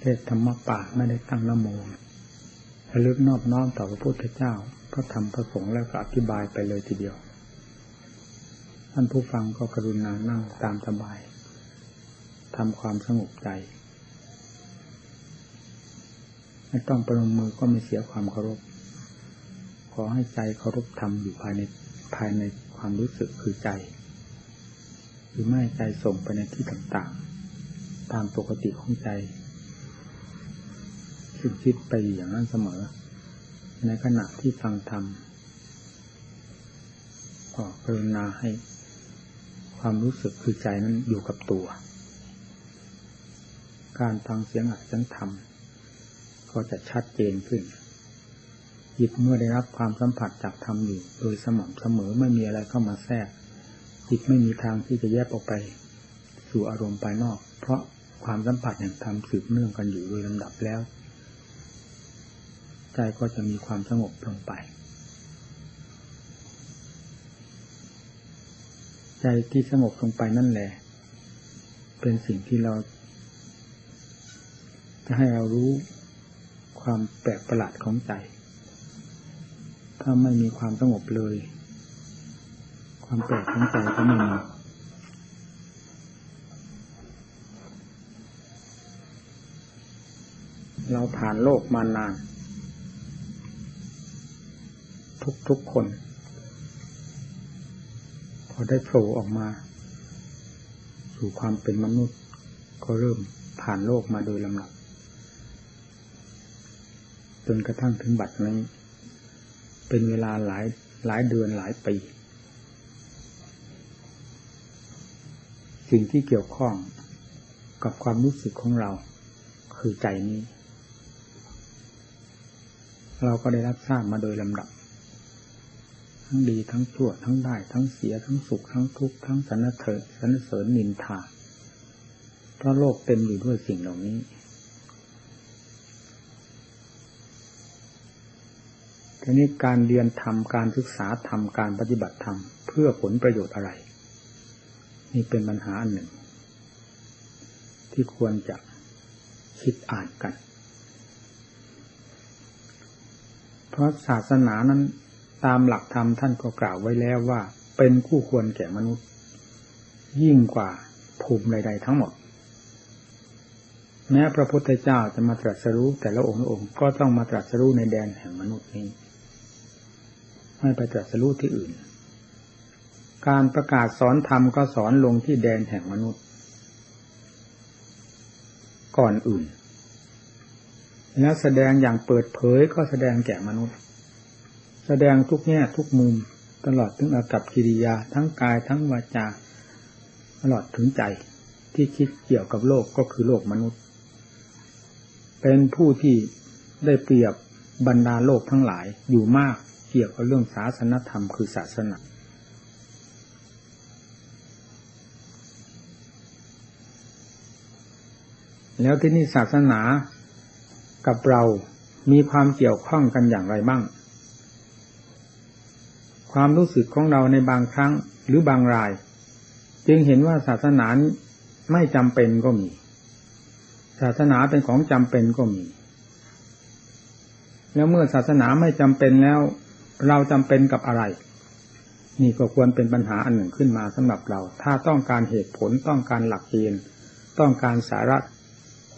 เทศธรรมป่าไม่ได้ตั้งนโมระลึกนอบน้อมต่อพระพุทธเจ้าพระธรรมพระสงฆ์แล้วก็อธิบายไปเลยทีเดียว ท่านผู้ฟังก็กรุณานั่งตามสบายทำความสงบใจ ไม่ต้องประนมมือก็ไม่เสียความเคารพ ขอให้ใจเคารพธรรมอยู่ภายในภายในความรู้สึกคือใจ หรือไม่ใจส่งไปในที่ต่างๆ ตามปกติของใจ ซึ่งคิดไปอย่างนั้นเสมอ ในขณะที่ฟังธรรมก็กรุณาให้ความรู้สึกคือใจนั้นอยู่กับตัว การฟังเสียงอัดเสียงธรรม ก็จะชัดเจนขึ้นจิตเมื่อได้รับความสัมผัสจากธรรมอยู่โดยสม่ำเสมอไม่มีอะไรเข้ามาแทรก จิตไม่มีทางที่จะแยกออกไป สู่อารมณ์ภายนอก เพราะความสัมผัสแห่งธรรมสืบเนื่องกันอยู่โดยลำดับแล้ว ใจก็จะมีความสงบลงไป ใจที่สงบลงไปนั่นแหละ เป็นสิ่งที่เรา จะให้เรารู้ความแปลกประหลาดของใจ ถ้าไม่มีความสงบเลย ความแปลกของใจก็ไม่มีเราผ่านโลกมานาน ทุกๆคน พอได้โผล่ออกมา สู่ความเป็นมนุษย์ ก็เริ่มผ่านโลกมาโดยลำดับจนกระทั่งถึงบัดนี้ เป็นเวลาหลายหลายเดือนหลายปี สิ่งที่เกี่ยวข้องกับความรู้สึกของเรา คือใจนี้ เราก็ได้รับทราบมาโดยลำดับ ทั้งดีทั้งชั่วทั้งได้ ทั้งเสียทั้งสุขทั้งทุกข์ทั้งสรรเสริญสรรเสริญนินทาเพราะโลกเต็มอยู่ด้วยสิ่งเหล่านี้ทีนี้การเรียนธรรมการศึกษาธรรมการปฏิบัติธรรมเพื่อผลประโยชน์อะไร นี่เป็นปัญหาอันหนึ่ง ที่ควรจะคิดอ่านกัน เพราะศาสนานั้น ตามหลักธรรมท่านก็กล่าวไว้แล้วว่า เป็นคู่ควรแก่มนุษย์ ยิ่งกว่าภูมิใดๆทั้งหมด แม้พระพุทธเจ้าจะมาตรัสรู้แต่ละองค์องค์ก็ต้องมาตรัสรู้ในแดนแห่งมนุษย์นี้ไม่ไปตรัสรู้ที่อื่น การประกาศสอนธรรมก็สอนลงที่แดนแห่งมนุษย์ ก่อนอื่น แล้วแสดงอย่างเปิดเผยก็แสดงแก่มนุษย์ แสดงทุกแง่ทุกมุมตลอดถึงอากับกิริยาทั้งกายทั้งวาจาตลอดถึงใจที่คิดเกี่ยวกับโลกก็คือโลกมนุษย์ เป็นผู้ที่ได้เปรียบบรรดาโลกทั้งหลายอยู่มากเกี่ยวกับเรื่องศาสนธรรมคือศาสนาแล้วที่นี่ศาสนากับเรามีความเกี่ยวข้องกันอย่างไรบ้าง ความรู้สึกของเราในบางครั้งหรือบางราย จึงเห็นว่าศาสนาไม่จำเป็นก็มี ศาสนาเป็นของจำเป็นก็มี แล้วเมื่อศาสนาไม่จำเป็นแล้ว เราจำเป็นกับอะไร นี่ก็ควรเป็นปัญหาอันหนึ่งขึ้นมาสำหรับเรา ถ้าต้องการเหตุผลต้องการหลักเกณฑ์ต้องการสาระ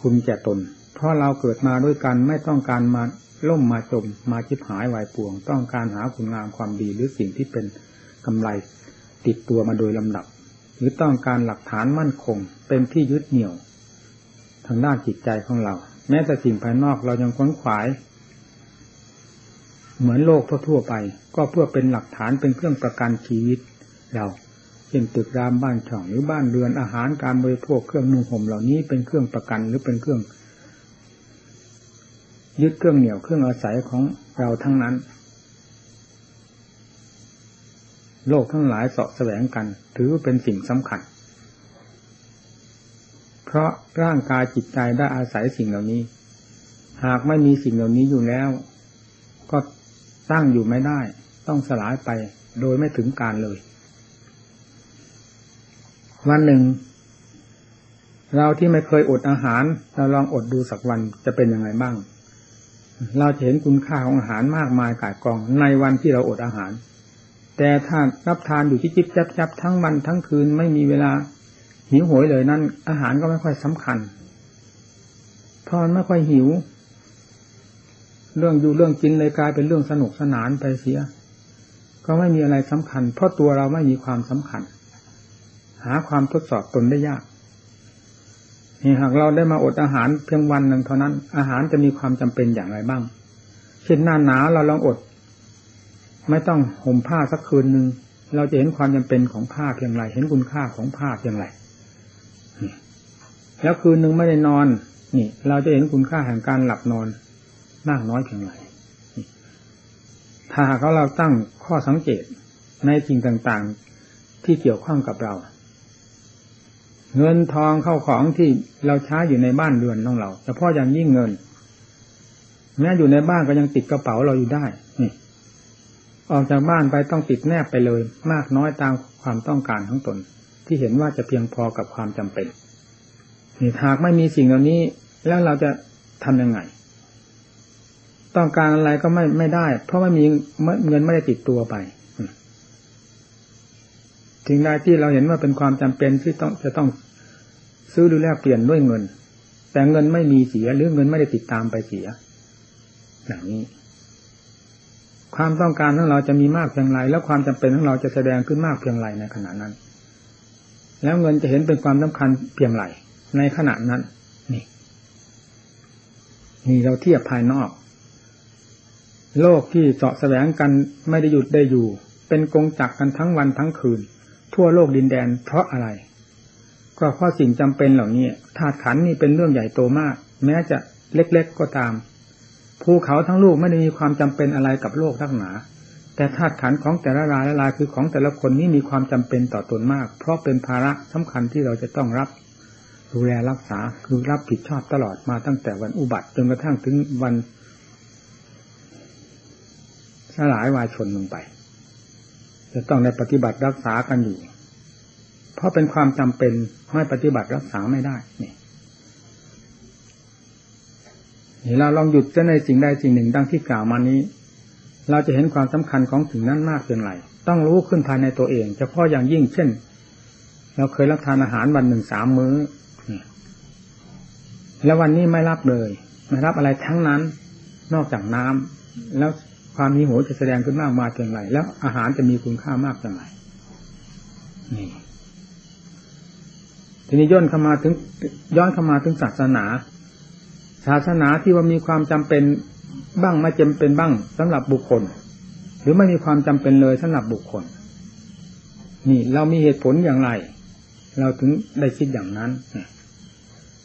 คุณแก่ตน เพราะเราเกิดมาด้วยกันไม่ต้องการมา ล่มมาจมมาชิบหายวายป่วง ต้องการหาคุณงามความดีหรือสิ่งที่เป็นกำไรติดตัวมาโดยลำดับ หรือต้องการหลักฐานมั่นคง เป็นที่ยึดเหนี่ยว ทางด้านจิตใจของเรา แม้แต่สิ่งภายนอกเรายังค้นขวาย เหมือนโลกทั่วไป ก็เพื่อเป็นหลักฐานเป็นเครื่องประกันชีวิตเราเช่นตึกรามบ้านช่องหรือบ้านเรือนอาหารการบริโภคเครื่องนุ่งห่มเหล่านี้เป็นเครื่องประกันหรือเป็นเครื่อง ยึดเครื่องเหนี่ยวเครื่องอาศัยของเราทั้งนั้น โลกทั้งหลายเสาะแสวงกัน ถือเป็นสิ่งสำคัญ เพราะร่างกายจิตใจได้อาศัยสิ่งเหล่านี้ หากไม่มีสิ่งเหล่านี้อยู่แล้ว ก็ตั้งอยู่ไม่ได้ ต้องสลายไปโดยไม่ถึงการเลย วันหนึ่ง เราที่ไม่เคยอดอาหาร เราลองอดดูสักวันจะเป็นยังไงบ้าง เราจะเห็นคุณค่าของอาหารมากมายกายกองในวันที่เราอดอาหาร แต่ถ้ารับทานอยู่ที่จิบจับจับทั้งวันทั้งคืนไม่มีเวลาหิวโหยเลยนั่นอาหารก็ไม่ค่อยสำคัญเพราะมันไม่ค่อยหิว เรื่องอยู่เรื่องกินเลยกลายเป็นเรื่องสนุกสนานไปเสีย ก็ไม่มีอะไรสำคัญ เพราะตัวเราไม่มีความสำคัญ หาความทดสอบตนได้ยาก นี่หากเราได้มาอดอาหารเพียงวันหนึ่งเท่านั้น อาหารจะมีความจำเป็นอย่างไรบ้าง เช่นหน้าหนาวเราลองอด ไม่ต้องห่มผ้าสักคืนหนึ่งเราจะเห็นความจำเป็นของผ้าเพียงไร เห็นคุณค่าของผ้าเพียงไรแล้วคืนหนึ่งไม่ได้นอน นี่ เราจะเห็นคุณค่าแห่งการหลับนอนมากน้อยเพียงไรถ้าหากเราตั้งข้อสังเกตในสิ่งต่างๆ ที่เกี่ยวข้องกับเรา เงินทองเข้าของที่เราใช้อยู่ในบ้านเรือนของเราเฉพาะอย่างยิ่งเงินแม้อยู่ในบ้านก็ยังติดกระเป๋าเราอยู่ได้นี่ออกจากบ้านไปต้องติดแนบไปเลย มากน้อยตามความต้องการของตน ที่เห็นว่าจะเพียงพอกับความจำเป็นนี่หากไม่มีสิ่งเหล่านี้ แล้วเราจะทํำยังไง ต้องการอะไรก็ไม่ไม่ได้ เพราะไม่มีเงินไม่ได้ติดตัวไปสิ่งใดที่เราเห็นว่าเป็นความจำเป็นที่ต้องจะต้อง ซื้อหรือแลกเปลี่ยนด้วยเงิน แต่เงินไม่มีเสียหรือเงินไม่ได้ติดตามไปเสียอย่างนี้ ความต้องการของเราจะมีมากเพียงไร แล้วความจำเป็นของเราจะแสดงขึ้นมากเพียงไรในขณะนั้น แล้วเงินจะเห็นเป็นความสำคัญเพียงไรในขณะนั้น นี่ นี่เราเทียบภายนอก โลกที่เสาะแสวงกันไม่ได้หยุดได้อยู่ เป็นกงจักกันทั้งวันทั้งคืน ทั่วโลกดินแดนเพราะอะไร ก็เพราะสิ่งจำเป็นเหล่านี้ธาตุขันนี่เป็นเรื่องใหญ่โตมาก แม้จะเล็กๆก็ตามภูเขาทั้งลูกไม่ได้มีความจำเป็นอะไรกับโลกทั้งหนา แต่ธาตุขันของแต่ละรายละลายคือของแต่ละคนนี้มีความจำเป็นต่อตนมาก เพราะเป็นภาระสำคัญที่เราจะต้องรับดูแลรักษาคือรับผิดชอบตลอดมาตั้งแต่วันอุบัติจนกระทั่งถึงวันสลายวายชนลงไป จะต้องได้ปฏิบัติรักษากันอยู่ เพราะเป็นความจำเป็นไม่ปฏิบัติรักษาไม่ได้นี่นี่เราลองหยุดจะในสิ่งใดสิ่งหนึ่งดังที่กล่าวมานี้ เราจะเห็นความสำคัญของถึงนั้นมากเพียงไรต้องรู้ขึ้นภายในตัวเองเฉพาะอย่างยิ่งเช่น เราเคยรับทานอาหารวันหนึ่งสามมื้อ แล้ววันนี้ไม่รับเลย ไม่รับอะไรทั้งนั้น นอกจากน้ำแล้วความหิวโหยจะแสดงขึ้นมากมาเพียงไรแล้วอาหารจะมีคุณค่ามากเพียงไรนี่ ทีนี้ย้อนเข้ามาถึงย้อนเข้ามาถึงศาสนา ศาสนาที่ว่ามีความจำเป็นบ้างไม่จำเป็นบ้างสำหรับบุคคล หรือไม่มีความจำเป็นเลยสำหรับบุคคล นี่เรามีเหตุผลอย่างไร เราถึงได้คิดอย่างนั้น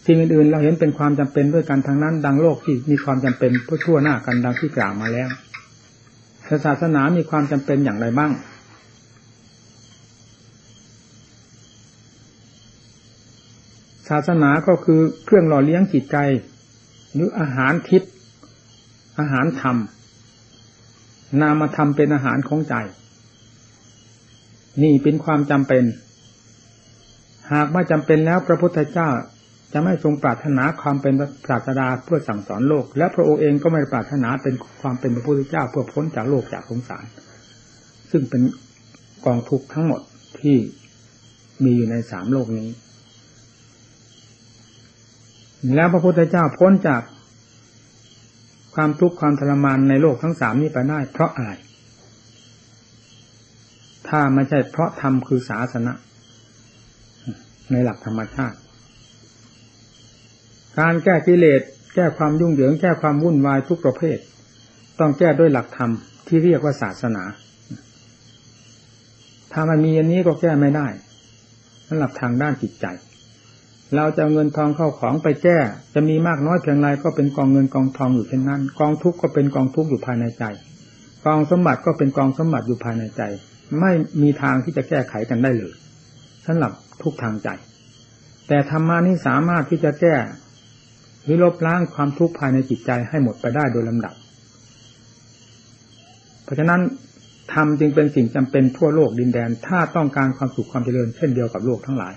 สิ่งอื่นๆเราเห็นเป็นความจำเป็นด้วยกันทางนั้น ดังโลกที่มีความจำเป็นเพื่อทั่วหน้ากันดังที่กล่าวมาแล้วศาสนามีความจำเป็นอย่างไรบ้าง ศาสนาก็คือเครื่องหล่อเลี้ยงจิตใจ หรืออาหารทิพย์อาหารธรรม นามธรรมเป็นอาหารของใจ นี่เป็นความจำเป็น หากไม่จำเป็นแล้วพระพุทธเจ้าจะไม่ทรงปรารถนาความเป็นปราชดาเพื่อสั่งสอนโลก และพระองค์เองก็ไม่ปรารถนาเป็นความเป็นพระพุทธเจ้าเพื่อพ้นจากโลกจากสงสาร ซึ่งเป็นกองทุกข์ทั้งหมดที่มีอยู่ในสามโลกนี้ แล้วพระพุทธเจ้าพ้นจากความทุกข์ความทรมานในโลกทั้งสามนี้ไปได้เพราะอะไร ถ้าไม่ใช่เพราะธรรมคือศาสนาในหลักธรรมชาติ การแก้กิเลสแก้ความยุ่งเหยิงแก้ความวุ่นวายทุกประเภท ต้องแก้ด้วยหลักธรรมที่เรียกว่าศาสนา ถ้ามันมีอันนี้ก็แก้ไม่ได้สำหรับทางด้านจิตใจ เราจะเงินทองเข้าของไปแก้ จะมีมากน้อยเพียงไรก็เป็นกองเงินกองทองอยู่เช่นนั้น กองทุกข์ก็เป็นกองทุกข์อยู่ภายในใจ กองสมบัติก็เป็นกองสมบัติอยู่ภายในใจ ไม่มีทางที่จะแก้ไขกันได้เลยสำหรับทุกทางใจ แต่ธรรมานี้สามารถที่จะแก้หรือลบล้างความทุกข์ภายในจิตใจให้หมดไปได้โดยลำดับ เพราะฉะนั้นธรรมจึงเป็นสิ่งจำเป็นทั่วโลกดินแดน ถ้าต้องการความสุขความเจริญเช่นเดียวกับโลกทั้งหลาย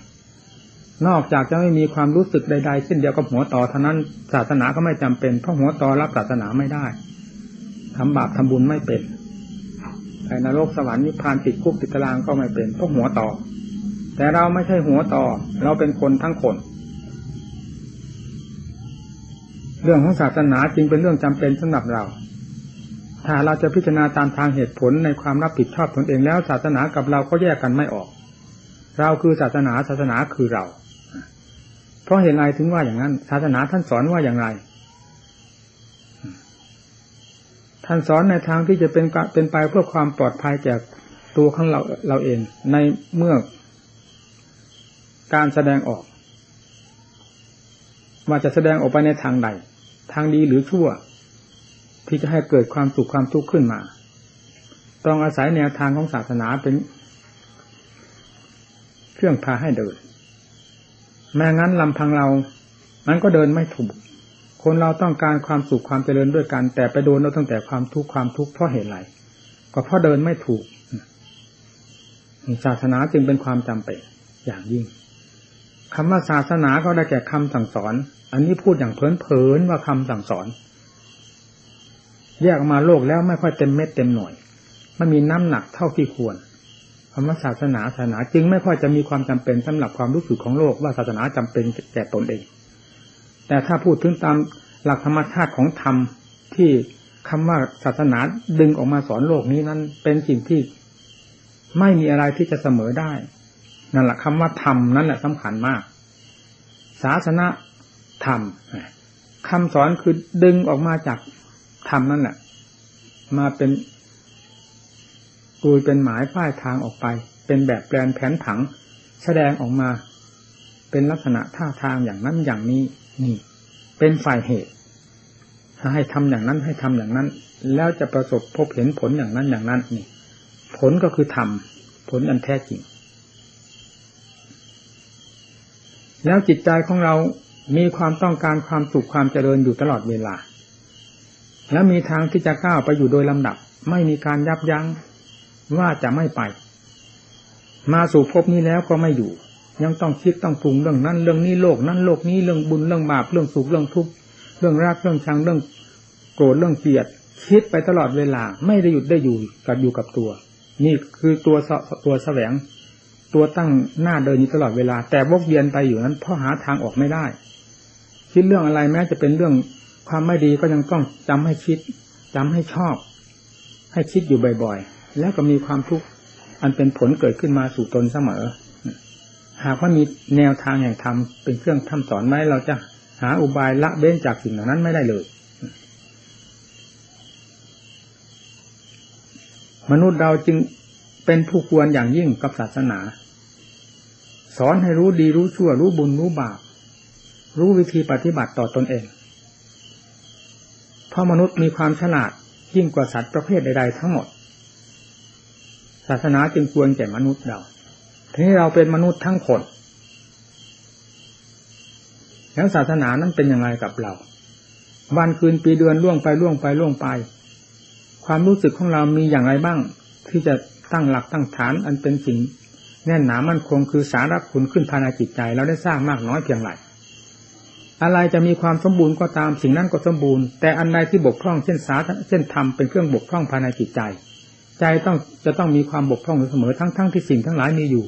นอกจากจะไม่มีความรู้สึกใดๆเช่นเดียวกับหัวต่อเท่านั้นศาสนาก็ไม่จำเป็นเพราะหัวต่อรับศาสนาไม่ได้ทำบาปทำบุญไม่เป็นไปนรกสวรรค์นิพพานติดคุกติดตารางก็ไม่เป็นเพราะหัวต่อ แต่เราไม่ใช่หัวต่อ เราเป็นคนทั้งคน เรื่องของศาสนาจริงเป็นเรื่องจำเป็นสำหรับเรา ถ้าเราจะพิจารณาตามทางเหตุผลในความรับผิดชอบตนเองแล้วศาสนากับเราก็แยกกันไม่ออก เราคือศาสนาศาสนาคือเรา เพราะเหตุไรถึงว่าอย่างนั้น ศาสนาท่านสอนว่าอย่างไร ท่านสอนในทางที่จะเป็นเป็นไปเพื่อความปลอดภัยแก่ตัวของเราเราเอง ในเมื่อการแสดงออกว่าจะแสดงออกไปในทางใด ทางดีหรือชั่ว ที่จะให้เกิดความสุขความทุกข์ขึ้นมา ต้องอาศัยแนวทางของศาสนาเป็น เครื่องพาให้เดิน แม้งั้นลำพังเรามันก็เดินไม่ถูก คนเราต้องการความสุขความเจริญด้วยกัน แต่ไปโดนเราตั้งแต่ความทุกข์ความทุกข์เพราะเหตุไรก็เพราะเดินไม่ถูกศาสนาจึงเป็นความจำเป็นอย่างยิ่งคำว่าศาสนาก็ได้แก่คำสั่งสอน อันนี้พูดอย่างเพลินๆว่าคำสั่งสอน แยกออกมาโลกแล้วไม่ค่อยเต็มเม็ดเต็มหน่วย มันมีน้ำหนักเท่าที่ควร คำว่าศาสนาศาสนาจึงไม่ค่อยจะมีความจำเป็นสำหรับความรู้สึกของโลกว่าศาสนาจำเป็นแก่ตนเอง แต่ถ้าพูดถึงตามหลักธรรมชาติของธรรมที่คำว่าศาสนาดึงออกมาสอนโลกนี้นั้น เป็นสิ่งที่ไม่มีอะไรที่จะเสมอได้ นั่นแหละคำว่าธรรมนั่นแหละสำคัญมาก ศาสนาธรรมคำสอนคือดึงออกมาจากธรรมนั่นแหละ มาเป็น กุยเป็นหมายป้ายทางออกไป เป็นแบบแปลนแผนผัง แสดงออกมา เป็นลักษณะท่าทางอย่างนั้นอย่างนี้ นี่ เป็นฝ่ายเหตุให้ทำอย่างนั้นให้ทำอย่างนั้น แล้วจะประสบพบเห็นผลอย่างนั้นอย่างนั้นนี่ ผลก็คือทำผลอันแท้จริง แล้วจิตใจของเรามีความต้องการความสุขความเจริญอยู่ตลอดเวลา แล้วมีทางที่จะก้าวไปอยู่โดยลำดับ ไม่มีการยับยั้ง ว่าจะไม่ไป มาสู่ภพนี้แล้วก็ไม่อยู่ ยังต้องคิดต้องปรุงเรื่องนั้น เรื่องนี้โลกนั้นโลกนี้เรื่องบุญเรื่องบาปเรื่องสุขเรื่องทุกข์เรื่องรักเรื่องชังเรื่องโกรธเรื่องเกลียด คิดไปตลอดเวลา ไม่ได้หยุดได้อยู่กับอยู่กับตัว นี่คือตัวตัวแสวง ตัวตั้งหน้าเดินอยู่ตลอดเวลา แต่วกเวียนไปอยู่นั้นเพราะหาทางออกไม่ได้ คิดเรื่องอะไรแม้จะเป็นเรื่องความไม่ดีก็ยังต้องจำให้คิดจำให้ชอบ ให้คิดอยู่บ่อย ๆ แล้วก็มีความทุกข์อันเป็นผลเกิดขึ้นมาสู่ตนเสมอ หากว่ามีแนวทางแห่งธรรมเป็นเครื่องทำสอนไหมเราจะหาอุบายละเบ้นจากสิ่งเหล่านั้นไม่ได้เลย มนุษย์เราจึงเป็นผู้ควรอย่างยิ่งกับศาสนา สอนให้รู้ดีรู้ชั่ว รู้บุญรู้บาปรู้วิธีปฏิบัติต่อตอนเอง เพราะมนุษย์มีความฉลาดยิ่งกว่าสัตว์ประเภทใดๆทั้งหมดาสนาจึงควรแก่มนุษย์เราทีนี้เราเป็นมนุษย์ทั้งคน แล้วศาสนานั้นเป็นยังไงกับเรา วันคืนปีเดือนล่วงไปล่วงไปล่วงไป ความรู้สึกของเรามีอย่างไรบ้าง ที่จะตั้งหลักตั้งฐานอันเป็นสิ่งแน่นหนามั่นคงคือสาระคุณขึ้นภายในจิตใจ เราได้สร้างมากน้อยเพียงไรอะไรจะมีความสมบูรณ์ก็ตามสิ่งนั้นก็สมบูรณ์ แต่อันใดที่บกพร่องเช่นสาเช่นธรรมเป็นเครื่องบกพร่องภายในจิตใจ ใจต้องจะต้องมีความบกพร่องอยู่เสมอทั้งทั้งที่สิ่งทั้งหลายมีอยู่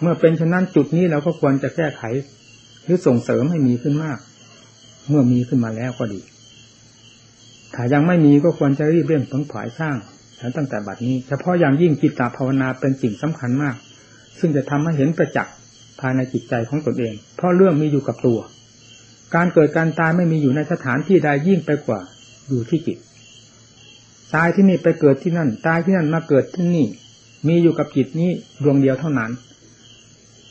เมื่อเป็นฉะนั้นจุดนี้เราก็ควรจะแก้ไข หรือส่งเสริมให้มีขึ้นมาก เมื่อมีขึ้นมาแล้วก็ดี ถ้ายังไม่มีก็ควรจะรีบเร่งผลผายสร้างตั้งแต่บัดนี้ เฉพาะอย่างยิ่งจิตตภาวนาเป็นสิ่งสำคัญมาก ซึ่งจะทำให้เห็นประจักษ์ภายในจิตใจของตนเอง เพราะเรื่องมีอยู่กับตัว การเกิดการตายไม่มีอยู่ในสถานที่ใดยิ่งไปกว่าอยู่ที่จิต ตายที่นี่ไปเกิดที่นั่น ตายที่นั่นมาเกิดที่นี่ มีอยู่กับจิตนี้ดวงเดียวเท่านั้น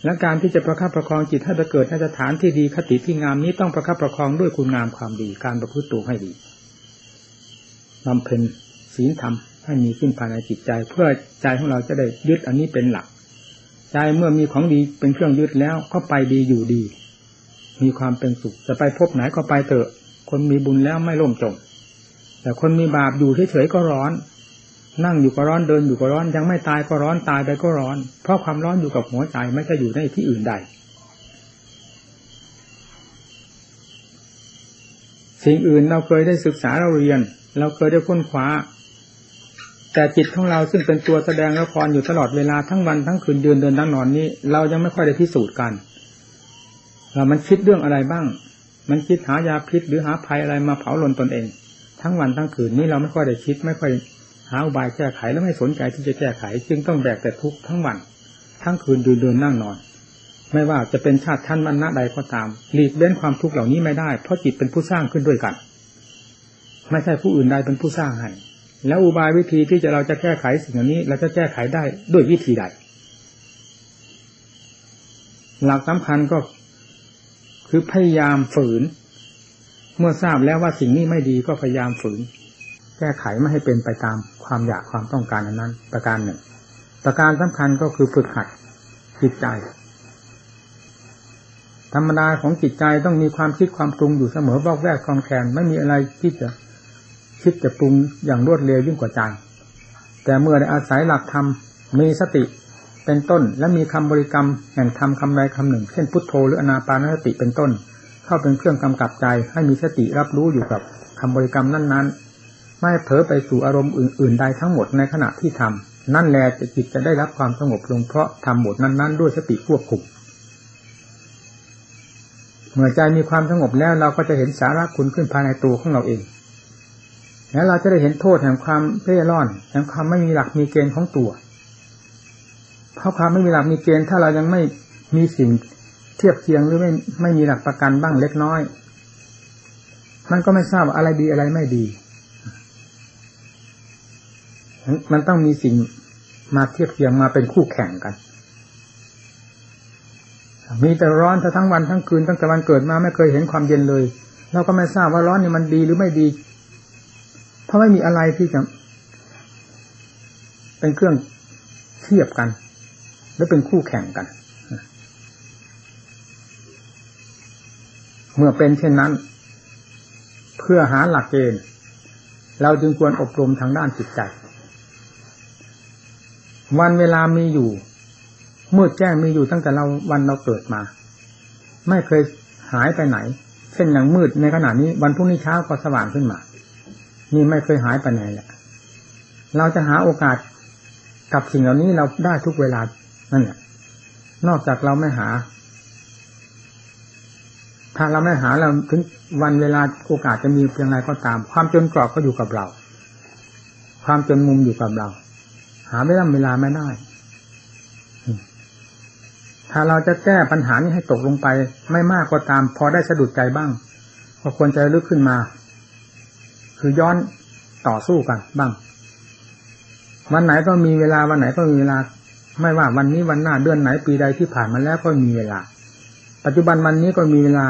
และการที่จะประคับประคองจิตให้ไปเกิดในสถานที่ดีคติที่งามนี้ต้องประคับประคองด้วยคุณงามความดี การประพฤติตัวให้ดีบำเพ็ญศีลธรรมให้มีขึ้นภายในจิตใจ เพื่อใจของเราจะได้ยึดอันนี้เป็นหลัก ใจเมื่อมีของดีเป็นเครื่องยึดแล้วก็ไปดีอยู่ดี มีความเป็นสุขจะไปพบไหนก็ไปเถอะ คนมีบุญแล้วไม่ล่มจม แต่คนมีบาปอยู่เฉยๆก็ร้อน นั่งอยู่ก็ร้อนเดินอยู่ก็ร้อน ยังไม่ตายก็ร้อนตายไปก็ร้อน เพราะความร้อนอยู่กับหัวใจไม่ใช่อยู่ในที่อื่นใด สิ่งอื่นเราเคยได้ศึกษาเราเรียน เราเคยได้ค้นคว้า แต่จิตของเราซึ่งเป็นตัวแสดงละครอยู่ตลอดเวลาทั้งวันทั้งคืนเดือนเดินทั้งนอนนี้ เรายังไม่ค่อยได้พิสูจน์กันเรามันคิดเรื่องอะไรบ้าง มันคิดหายาพิษหรือหาภัยอะไรมาเผาลนตนเอง ทั้งวันทั้งคืนนี้เราไม่ค่อยได้คิด ไม่ค่อยหาอุบายแก้ไขและไม่สนใจที่จะแก้ไข จึงต้องแบกแต่ทุกข์ทั้งวัน ทั้งคืนดูเดินนั่งนอน ไม่ว่าจะเป็นชาติท่านวันณะใดก็ตามหลีกเล่นความทุกข์เหล่านี้ไม่ได้เพราะจิตเป็นผู้สร้างขึ้นด้วยกัน ไม่ใช่ผู้อื่นใดเป็นผู้สร้างให้แล้วอุบายวิธีที่จะเราจะแก้ไขสิ่งเหล่านี้ เราจะแก้ไขได้ด้วยวิธีใด หลักสำคัญก็คือพยายามฝืน เมื่อทราบแล้วว่าสิ่งนี้ไม่ดีก็พยายามฝืน แก้ไขไม่ให้เป็นไปตามความอยากความต้องการนั้น ประการหนึ่ง ประการสำคัญก็คือฝึกหัดจิตใจ ธรรมดาของจิตใจต้องมีความคิดความปรุงอยู่เสมอบอกแวกคลองแคลนไม่มีอะไรที่จะคิดจะปรุงอย่างรวดเร็วยิ่งกว่าใจ แต่เมื่อได้อาศัยหลักธรรมมีสติเป็นต้น และมีคำบริกรรมแห่งธรรมคำใดคำหนึ่ง เช่นพุทโธหรืออนาปานสติเป็นต้น เข้าเป็นเครื่องกำกับใจ ให้มีสติรับรู้อยู่กับคำบริกรรมนั้น ๆ ไม่เผลอไปสู่อารมณ์อื่น ๆ ใดทั้งหมดในขณะที่ทำนั่นแหละจิตจะได้รับความสงบลงเพราะทำหมดนั้น ๆ ด้วยสติควบคุมเมื่อใจมีความสงบแล้วเราก็จะเห็นสาระคุณขึ้นภายในตัวของเราเอง แล้วเราจะได้เห็นโทษแห่งความเพ่ร่อนแห่งความไม่มีหลักมีเกณฑ์ของตัว เพราะความไม่มีหลักมีเกณฑ์ถ้าเรายังไม่มีสิ่ง เทียบเคียงหรือไม่ไม่มีหลักประกันบ้างเล็กน้อย มันก็ไม่ทราบอะไรดีอะไรไม่ดี มันต้องมีสิ่งมาเทียบเคียงมาเป็นคู่แข่งกันมีแต่ร้อนทั้งวันทั้งคืนตั้งแต่วันเกิดมาไม่เคยเห็นความเย็นเลย เราก็ไม่ทราบว่าร้อนนี่มันดีหรือไม่ดี เพราะไม่มีอะไรที่จะ เป็นเครื่องเทียบกัน และเป็นคู่แข่งกัน เมื่อเป็นเช่นนั้น เพื่อหาหลักเกณฑ์เราจึงควรอบรมทางด้านจิตใจ วันเวลามีอยู่เมื่อแจ้งมีอยู่ตั้งแต่เราวันเราเกิดมา ไม่เคยหายไปไหน เช่นอย่างมืดในขณะนี้ วันพรุ่งนี้เช้าก็สว่างขึ้นมา นี่ไม่เคยหายไปไหนแหละเราจะหาโอกาสกับสิ่งเหล่านี้เราได้ทุกเวลานั่นแหละนอกจากเราไม่หา ถ้าเราไม่หาเราถึงวันเวลาโอกาสจะมีเพียงไรก็ตาม ความจนกรอบก็อยู่กับเรา ความจนมุมอยู่กับเรา หาไม่ได้เวลาไม่ได้ ถ้าเราจะแก้ปัญหานี้ให้ตกลงไป ไม่มากก็ตาม พอได้สะดุดใจบ้างก็ควรจะลึกขึ้นมา คือย้อนต่อสู้กันบ้าง วันไหนก็มีเวลาวันไหนก็มีเวลา ไม่ว่าวันนี้วันหน้าเดือนไหนปีใดที่ผ่านมาแล้วก็มีเวลา ปัจจุบันวันนี้ก็มีเวลา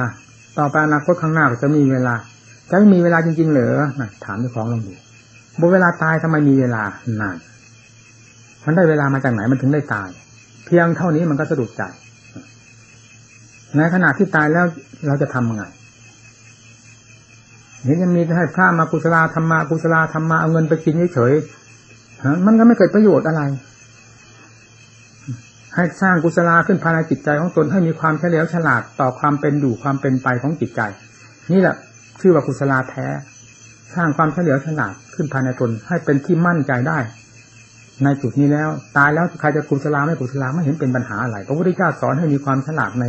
ต่อไปอนาคตข้างหน้าก็จะมีเวลา จะไม่มีเวลาจริง ๆ เหรอถามเจ้าของลองดูบนเวลาตายทำไมมีเวลานานมันได้เวลามาจากไหนมันถึงได้ตาย เพียงเท่านี้มันก็สะดุดใจในขณะที่ตายแล้วเราจะทำยังไงเห็นยังมีให้พระมากุศลาธรรมากุศลาธรรมาเอาเงินไปกินเฉยๆมันก็ไม่เกิดประโยชน์อะไร ให้สร้างกุศลาขึ้นภายในจิตใจของตนให้มีความเฉลียวฉลาดต่อความเป็นอยู่ความเป็นไปของจิตใจ นี่แหละชื่อว่ากุศลาแท้ สร้างความเฉลียวฉลาดขึ้นภายในตนให้เป็นที่มั่นใจได้ ในจุดนี้แล้ว ตายแล้วใครจะกุศลาไม่กุศลาไม่เห็นเป็นปัญหาอะไรพระพุทธเจ้าสอนให้มีความฉลาดใน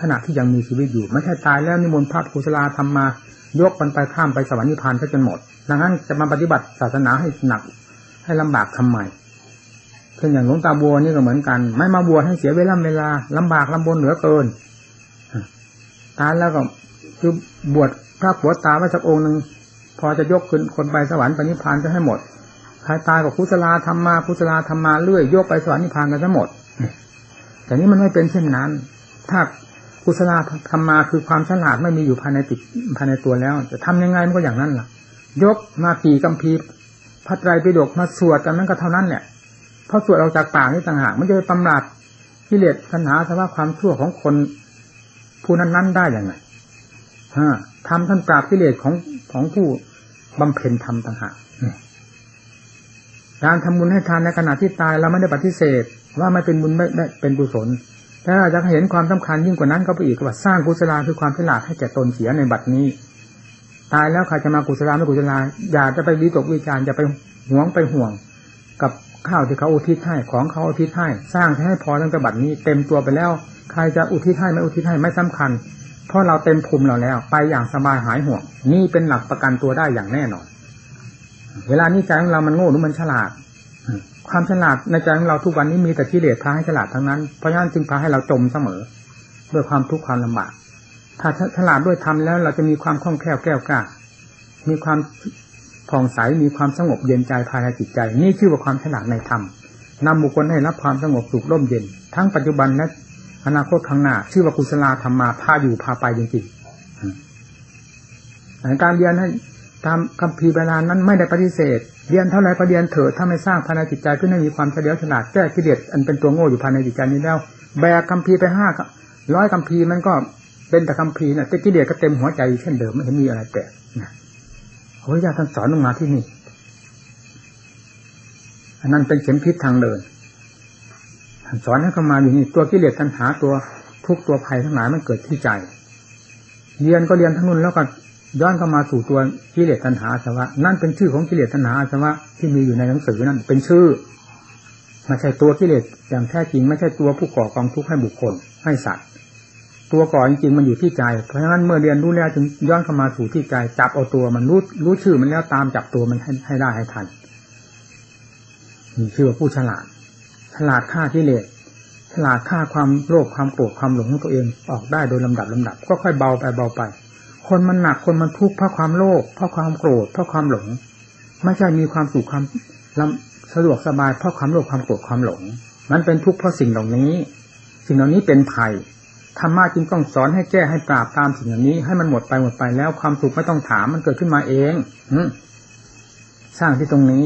ขณะที่ยังมีชีวิตอยู่ไม่ใช่ตายแล้วนิมนต์พระกุศลาทำมายกมันไปข้ามไปสวรรค์นิพพานซะจนหมดดังนั้นจะมาปฏิบัติศาสนาให้หนักให้ลำบากทำไม ช่นอย่างหลวงตาบัวนี่ก็เหมือนกัน ไม่มาบวชให้เสียเวลาเวลาลำบากลำบนเหลือเกินตายแล้วก็คือบวชพระผัวตาไว้สักองค์หนึ่งพอจะยกขึ้นคนไปสวรรค์ปณิพานจะให้หมดใครตายกับคุศลาธรรมาคุศลาธรรมาเรื่อยยกไปสวรรค์นิพพานกันทั้งหมด แต่นี้มันไม่เป็นเช่นนั้น ถ้าคุศลาธรรมาคือความฉลาดไม่มีอยู่ภายในติดภายในตัวแล้ว จะทำยังไงมันก็อย่างนั้นล่ะ ยกมากี่กัมพีพัตไตรปิฎกมาสวดกันนั้นก็เท่านั้นแหละ พราะสวดออกจากปากนี่ต่างหากไม่จะไปำราดกิเลสปัญหาสภาพความชั่วของคนผู้นั้นๆได้อย่างไรฮะทำท่านปราบกิเลสของของผู้บำเพ็ญธรรมต่างหากการทำบุญให้ทานในขณะที่ตายเราไม่ได้ปฏิเสธ ว่าไม่เป็นบุญไม่ไม่เป็นกุศลแต่เราจะเห็นความสำคัญยิ่งกว่านั้นก็ไปอีกว่าสร้างกุศลาคือความฉลาดให้แก่ตนเสียในบัดนี้ ตายแล้วใครจะมากุศลาไม่กุศลาอย่าจะไปวิตกวิจารจะไปหวงไปห่วง ข้าวที่เขาอุทิศให้ของเขาอุทิศให้สร้างให้พอตั้งแต่บัดนี้เต็มตัวไปแล้ว ใครจะอุทิศให้ไม่อุทิศให้ไม่สำคัญ เพราะเราเต็มภูมิเราแล้ว ไปอย่างสบายหายห่วงนี่เป็นหลักประกันตัวได้อย่างแน่นอน เวลานี้ใจของเรามันโง่หรือมันฉลาด ความฉลาดในใจของเราทุกวันนี้มีแต่ที่เลสพาให้ฉลาดทั้งนั้นเพราะฉะนั้นจึงพาให้เราจมเสมอ ด้วยความทุกข์ความลำบากถ้าฉลาดด้วยธรรมแล้วเราจะมีความคล่องแคล่วแก้วกล้ามีความ ผ่องใสมีความสงบเย็นใจภายในจิตใจ นี่ชื่อว่าความฉลาดในธรรมนำบุคคลให้รับความสงบสุขร่มเย็น ทั้งปัจจุบันและอนาคตข้างหน้า ชื่อว่ากุศลธรรมมาพาอยู่พาไปจริงๆการเรียนให้ตามคำพีเวลานั้นไม่ได้ปฏิเสธ เรียนเท่าไรก็เรียนเถิดถ้าไม่สร้างภายในจิตใจขึ้นให้มีความเฉลียวฉลาดแก้กิเลสอันเป็นตัวโง่อยู่ภายในจิตใจนี้แล้ว แบกคำพีไปห้าร้อยคำพีมันก็เป็นแต่คำพีนะแต่กิเลสก็เต็มหัวใจเช่นเดิมไม่เห็นมีอะไรแปลกนะ พระพุทธเจ้าท่านสอนลงมาที่นี่ อันนั้นเป็นเข็มพิษทางเดินท่านสอนให้เข้ามาอยู่นี่ ตัวกิเลสตัณหาตัวทุกตัวภัยทั้งหลายมันเกิดที่ใจ เรียนก็เรียนทั้งนู้นแล้วก็ย้อนเข้ามาสู่ตัวกิเลสตัณหาอาสวะ นั่นเป็นชื่อของกิเลสตัณหาอาสวะที่มีอยู่ในหนังสือนั่นเป็นชื่อไม่ใช่ตัวกิเลสอย่างแท้จริงไม่ใช่ตัวผู้ก่อกองทุกข์ให้บุคคลให้สัตว์ ตัวก่อจริงๆมันอยู่ที่ใจ เพราะฉะนั้นเมื่อเรียนรู้แล้วจึงย้อนเข้ามาสู่ที่ใจจับเอาตัวมันรู้รู้ชื่อมันแล้วตามจับตัวมันให้ให้ได้ให้ทันนี่ชื่อว่าผู้ฉลาด ฉลาดฆ่ากิเลสฉลาดฆ่าความโลภความโกรธความหลงของตัวเองออกได้โดยลำดับลำดับ ก็ค่อยเบาไปเบาไป คนมันหนักคนมันทุกข์เพราะความโลภเพราะความโกรธเพราะความหลง ไม่ใช่มีความสุขความสะดวกสบายเพราะความโลภความโกรธความหลง มันเป็นทุกข์เพราะสิ่งเหล่านี้ สิ่งเหล่านี้เป็นภัย ธรรมะจึงต้องสอนให้แก้ให้ปราบตามสิ่งเหล่างนี้ ให้มันหมดไปหมดไปแล้วความสุขไม่ต้องถามมันเกิดขึ้นมาเองสร้างที่ตรงนี้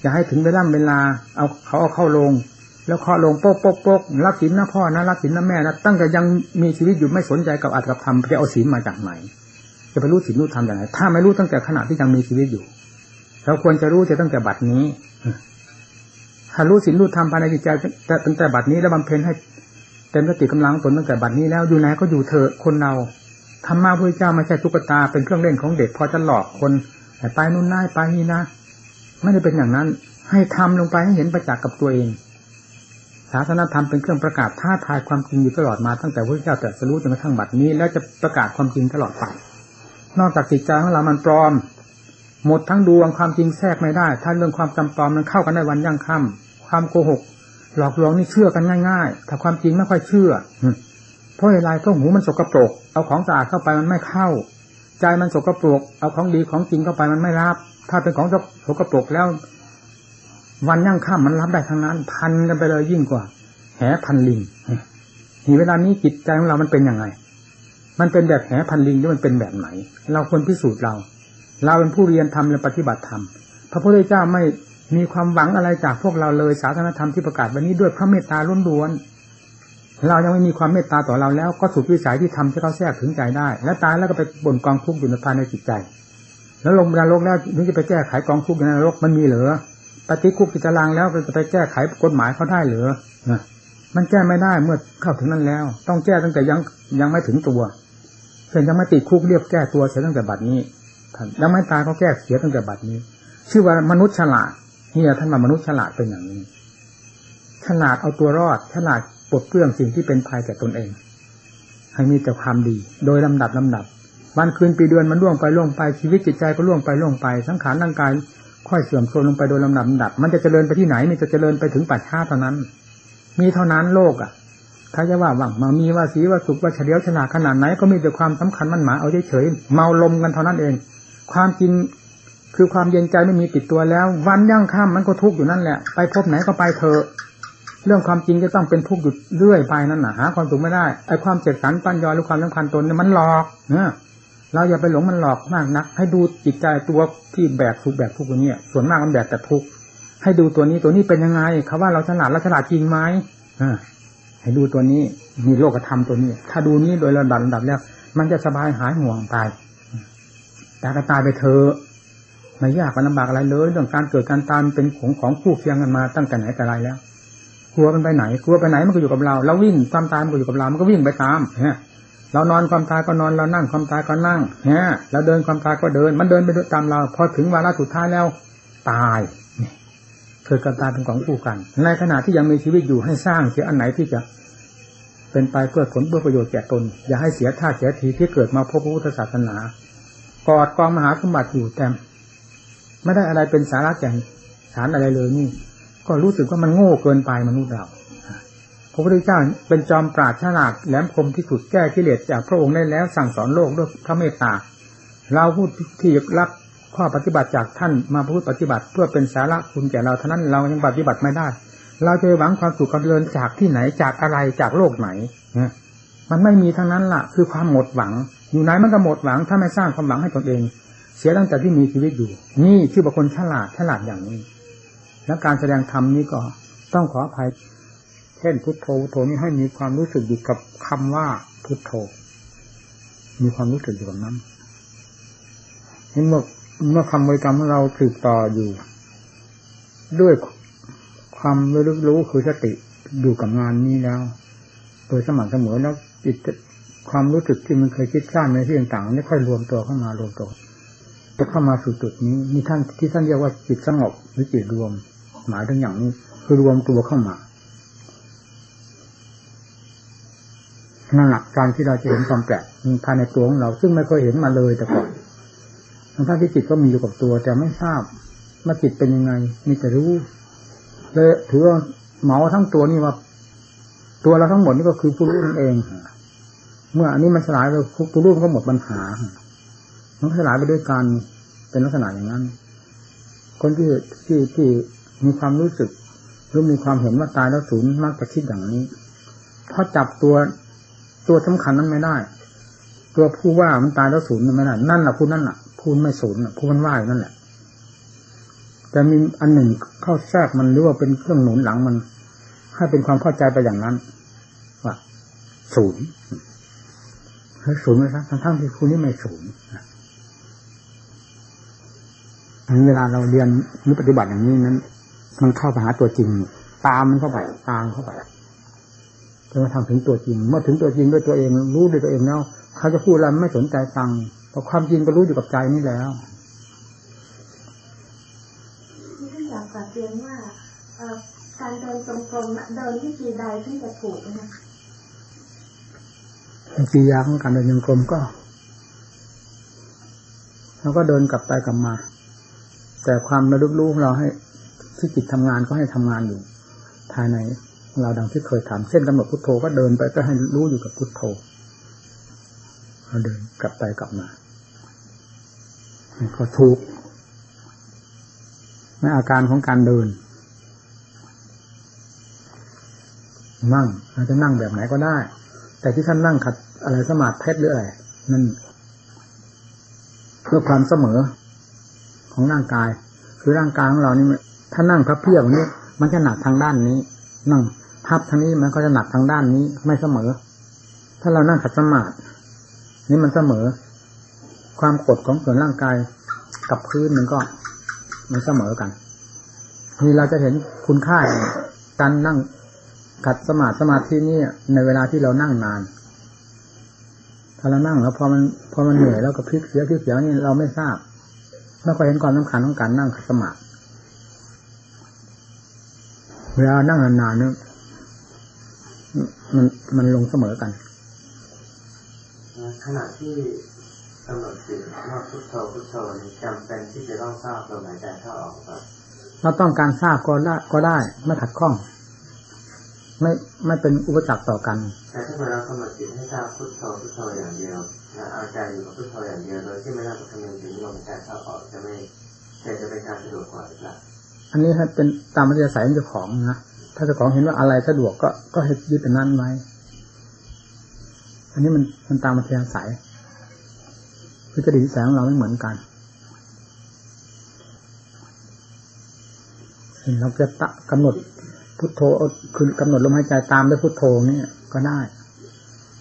อย่าให้ถึงเวลาเวลา เอาเขาเอาเข้าลง แล้วเคาลงโป๊กโป๊กโป๊กรับศีลนะพ่อนะรับศีลนะแม่นะตั้งแต่ยังมีชีวิตอยู่ไม่สนใจกับอัตถธรรมจะเอาศีลมาจากไหนจะไปรู้ศีลรู้ธรรมอย่างไรถ้าไม่รู้ตั้งแต่ขณะที่ยังมีชีวิตอยู่เราควรจะรู้จะตั้งแต่บัดนี้ถ้ารู้ศีลรู้ธรรมภายในจิตใจตั้งแต่บัดนี้แล้วบำเพ็ญให้ ต็มสติกำลังตนตั้งแต่บัดนี้แล้วอยู่ไหนก็อยู่เถอะคนเราธรรมะพระเจ้าไม่ใช่ตุ๊กตาเป็นเครื่องเล่นของเด็กพอจะหลอกคนแต่ไปนู่นน่าไปนี่นะไม่ได้เป็นอย่างนั้น ให้ทำลงไปให้เห็นประจักษ์กับตัวเองศาสนาธรรมเป็นเครื่องประกาศท้าทายความจริงอยู่ตลอดมาตั้งแต่พระเจ้าแต่สรู้จนกระทั่งบัดนี้ แล้วจะประกาศความจริงตลอดไปนอกจากจิตใจของเรามันปลอม หมดทั้งดวงความจริงแทรกไม่ได้ ถ้าเรื่องความจำปลอมมันเข้ากันในวันยั่งค่ำความโกหก หลอกลวงนี่เชื่อกันง่ายๆถ้าความจริงไม่ค่อยเชื่อเพราะอะไรเพราะหูมันสกปรก เอาของสะอาดเข้าไปมันไม่เข้า ใจมันสกปรก เอาของดีของจริงเข้าไปมันไม่รับ ถ้าเป็นของสกปรกแล้ว วันยั่งค่ำมันรับได้ทั้งนั้น พันกันไปเลยยิ่งกว่า แหพันลิงนี่เวลานี้จิตใจของเรามันเป็นยังไง มันเป็นแบบแหพันลิงหรือมันเป็นแบบไหน เราควรพิสูจน์เรา เราเป็นผู้เรียนธรรมและปฏิบัติธรรมพระพุทธเจ้าไม่ มีความหวังอะไรจากพวกเราเลยศาสนธรรมที่ประกาศวันนี้ด้วยพระเมตตาล้วนๆเรายังไม่มีความเมตตาต่อเราแล้ว ก็สุดวิสัยที่ทำให้เขาแทรกถึงใจได้ และตายแล้วก็ไปบ่นกองทุกข์อยู่ในภายในจิตใจ แล้วลงนรกแล้วนี่จะไปแก้ไขกองทุกข์ในนรกมันมีเหรอปฏิคุกกิจลังแล้วจะไปแก้ไขกฎหมายเขาได้เหรือมันแก้ไม่ได้เมื่อเข้าถึงนั้นแล้ว ต้องแก้ตั้งแต่ยังยังไม่ถึงตัวเช่นยังไม่ติดคุกเรียบแก้ตัวเสียตั้งแต่บัดนี้ยังไม่ตายเขาแก้เสียตั้งแต่บัดนี้ ชื่อว่ามนุษย์ฉลาด นี่ท่านว่ามนุษย์ฉลาดเป็นอย่างนี้ ฉลาดเอาตัวรอด ฉลาดปลดเปลื้องสิ่งที่เป็นภัยแก่ตนเอง ให้มีแต่ความดี โดยลำดับลำดับ วันคืนปีเดือนมันล่วงไปล่วงไป ชีวิตจิตใจก็ล่วงไปล่วงไป สังขารร่างกายค่อยเสื่อมโทรมลงไปโดยลำดับลำดับ มันจะเจริญไปที่ไหน มันจะเจริญไปถึงปัจฉาเท่านั้น มีเท่านั้นโลกอะ ถ้าจะว่าหวังมามีว่าสีว่าสุขว่าเฉลียวฉลาดขนาดไหนก็มีแต่ความสำคัญมันหมายเอาเฉยๆเมาลมกันเท่านั้นเอง ความจริง คือความเย็นใจไม่มีติดตัวแล้ว วันย่างข้ามมันก็ทุกข์อยู่นั่นแหละ ไปพบไหนก็ไปเถอะเรื่องความจริงจะต้องเป็นทุกข์อยู่เรื่อยไปนั่นนะหาความสุขไม่ได้ไอ้ความเจ็บสันปัญญาหรือความสำคัญตนเนี่ยมันหลอกเนี่ยเราอย่าไปหลงมันหลอกมากนัก ให้ดูจิตใจตัวที่แบกทุกแบกทุกตัวนี้ส่วนมากมันแบกแต่ทุกข์ให้ดูตัวนี้ตัวนี้เป็นยังไงเขาว่าเราฉลาดเราฉลาดจริงไหมอ่าให้ดูตัวนี้มีโลกธรรมตัวนี้ ถ้าดูนี้โดยระดับระดับแล้ว มันจะสบายหายห่วงไปแต่ก็ตายไปเถอะ ไม่ยากมันลำบากอะไรเลยเรื่องการเกิดการตามเป็นของของคู่เคียงกันมาตั้งแต่ไหนแต่ไรแล้วกลัวมันไปไหนกลัวไปไหนมันก็อยู่กับเราเราวิ่งความตายมันก็อยู่กับเรา มันก็วิ่งไปตามฮะเรานอนความตายก็นอนเรานั่งความตายก็นั่งฮะเราเดินความตายก็เดิน มันเดินไปตามเราพอถึงวาระสุดท้ายแล้ว ตายเกิดกับตายเป็นของคู่กัน ในขณะที่ยังมีชีวิตอยู่ให้สร้างเสียอันไหนที่จะเป็นไปเพื่อผลเพื่อประโยชน์แก่ตน อย่าให้เสียท่าเสียทีที่เกิดมาพบพระพุทธศาสนากอดกองมหาสมบัติอยู่แต่ ไม่ได้อะไรเป็นสาระแก่นสารอะไรเลยนี่ ก็รู้สึกว่ามันโง่เกินไปมนุษย์เราพระพุทธเจ้าเป็นจอมปราดฉลาดแหลมคมที่สุดแก้กิเลสจากพระองค์ได้แล้วสั่งสอนโลกด้วยพระเมตตา เราพูดที่รับข้อปฏิบัติจากท่านมาพูดปฏิบัติ เพื่อเป็นสาระคุณแก่เราเท่านั้นเรายังปฏิบัติไม่ได้ เราจะหวังความสุขความเจริญจากที่ไหนจากอะไรจากโลกไหนมันไม่มีทั้งนั้นล่ะ คือความหมดหวัง อยู่ไหนมันก็หมดหวัง ถ้าไม่สร้างความหวังให้ตนเอง เสียตั้งแต่ที่มีชีวิตอยู่ นี่คือบุคคลฉลาดฉลาดอย่างนี้ และการแสดงธรรมนี้ก็ต้องขออภัยเช่นพุทโธพุทโธนี้ให้มีความรู้สึกอยู่กับคำว่าพุทโธ มีความรู้สึกอยู่กับนั้นเห็นเมื่อเมื่อคำบริกรรมของเราสืบต่ออยู่ ด้วยความรู้รู้คือสติอยู่กับงานนี้แล้ว โดยสม่ำเสมอแล้วจิตความรู้สึกที่มันเคยคิดสร้างในที่ต่างๆนี่ค่อยรวมตัวเข้ามารวมตัว จะเข้ามาสู่จุดนี้มีท่านที่ท่านเรียกว่าจิตสงบหรือจิตรวม หมายถึงอย่างนี้ คือรวมตัวเข้ามานั่นหลักการที่เราจะเห็นความแปลกภายในตัวของเรา ซึ่งไม่เคยเห็นมาเลยแต่ก่อนทั้งที่จิตก็มีอยู่กับตัว แต่ไม่ทราบว่าจิตเป็นยังไงมีแต่รู้เลยถือว่าเหมาทั้งตัวนี่ว่า ตัวเราทั้งหมดนี่ก็คือผู้รู้นั่นเอง เมื่ออันนี้มันสลายไปผู้รู้มันก็หมดปัญหา มันสลายไปด้วยการเป็นลักษณะอย่างนั้น คนที่ที่ที่มีความรู้สึกหรือมีความเห็นว่าตายแล้วสูญมักจะคิดอย่างนี้เพราะจับตัวตัวสำคัญนั้นไม่ได้ ตัวผู้ว่ามันตายแล้วสูญมันไม่ได้นั่นแหละผู้นั่นแหละผู้ไม่สูญผู้มันว่าอยู่นั่นแหละแต่มีอันหนึ่งเข้าแทรกมันหรือว่าเป็นเครื่องหนุนหลังมัน ให้เป็นความเข้าใจไปอย่างนั้นว่าศูนย์ให้ศูนย์ไหมครับทั้งที่คุณนี่ไม่ศูนย์ อันเวลาเราเรียนนึกปฏิบัติอย่างนี้นั้น มันเข้าไปหาตัวจริง ตามมันเข้าไปตามเข้าไปจนมาทำถึงตัวจริง เมื่อถึงตัวจริงด้วยตัวเอง รู้ด้วยตัวเองแล้วเขาจะพูดอะไรไม่สนใจฟังเพราะความจริงก็รู้อยู่กับใจนี่แล้วที่อยากกลับเรียนว่าการเดินตรงๆเดินวิธีใดที่จะถูกนะปียาของการเดินยังกลมก็เราก็เดินกลับไปกลับมา แต่ความระลึกรู้ของเราให้ที่จิตทำงานก็ให้ทำงานอยู่ ภายในเราดังที่เคยถามเช่นกำหนดพุทโธก็เดินไปก็ให้รู้อยู่กับพุทโธเราเดินกลับไปกลับมาก็ถูกในอาการของการเดิน นั่งเราจะนั่งแบบไหนก็ได้ แต่ที่ท่านนั่งขัดอะไรสมาธิเพชรหรืออะไรนั่นเพื่อความเสมอ ของร่างกาย คือร่างกายของเรานี่ถ้านั่งพับเพียบนี้ มันจะหนักทางด้านนี้ นั่งพับทางนี้มันก็จะหนักทางด้านนี้ไม่เสมอ ถ้าเรานั่งขัดสมาธินี่มันเสมอ ความกดของส่วนร่างกายกับพื้นมันก็มันเสมอกันนี่เราจะเห็นคุณค่าการนั่งขัดสมาธิสมาธินี่ในเวลาที่เรานั่งนานถ้าเรานั่งแล้วพอมันพอมันเหนื่อยแล้วก็พลิกเสียพลิกเสียนี่เราไม่ทราบ ไม่ค่อยเห็นความสำคัญของการนั่งขัดสมาธิเวลานั่งนานๆเนี่ยมันมันลงเสมอกันขณะที่กำหนดจิตว่าพุทโธพุทโธนี่จำเป็นที่จะต้องทราบลมหายใจเข้าออกครับเราต้องการทราบก็ได้ก็ได้ไม่ขัดข้อง ไม่ไม่เป็นอุปสรรคต่อกันแต่ถ้าเรากำหนดจิตให้ทราบพุทโธพุทโธอย่างเดียวเอาใจอยู่กับพุทโธอย่างเดียวโดยที่ไม่ต้องคำนึงถึงลมหายใจเข้าออกจะไม่จะจะเป็นการสะดวกกว่าหรือเปล่าอันนี้ถ้าเป็นตามมัธยสัยเจ้าของนะถ้าเจ้าของเห็นว่าอะไรสะดวกก็ก็ให้ยึดแต่นั้นไว้อันนี้มันมันตามมัธยสัยคือจริตแสงของเราไม่เหมือนกันเราจะตะกำหนด พุทโธคือกำหนดลมหายใจตามด้วยพุทโธนี่ก็ได้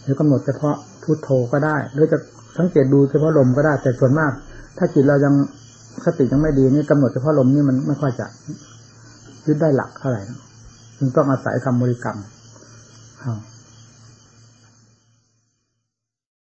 หรือกำหนดเฉพาะพุทโธก็ได้ หรือจะสังเกตดูเฉพาะลมก็ได้ แต่ส่วนมาก ถ้าจิตเรายังสติยังไม่ดีนี่กำหนดเฉพาะลมนี่มันไม่ค่อยจะยึดได้หลักเท่าไหร่จึงต้องอาศัยคำบริกรรมเอา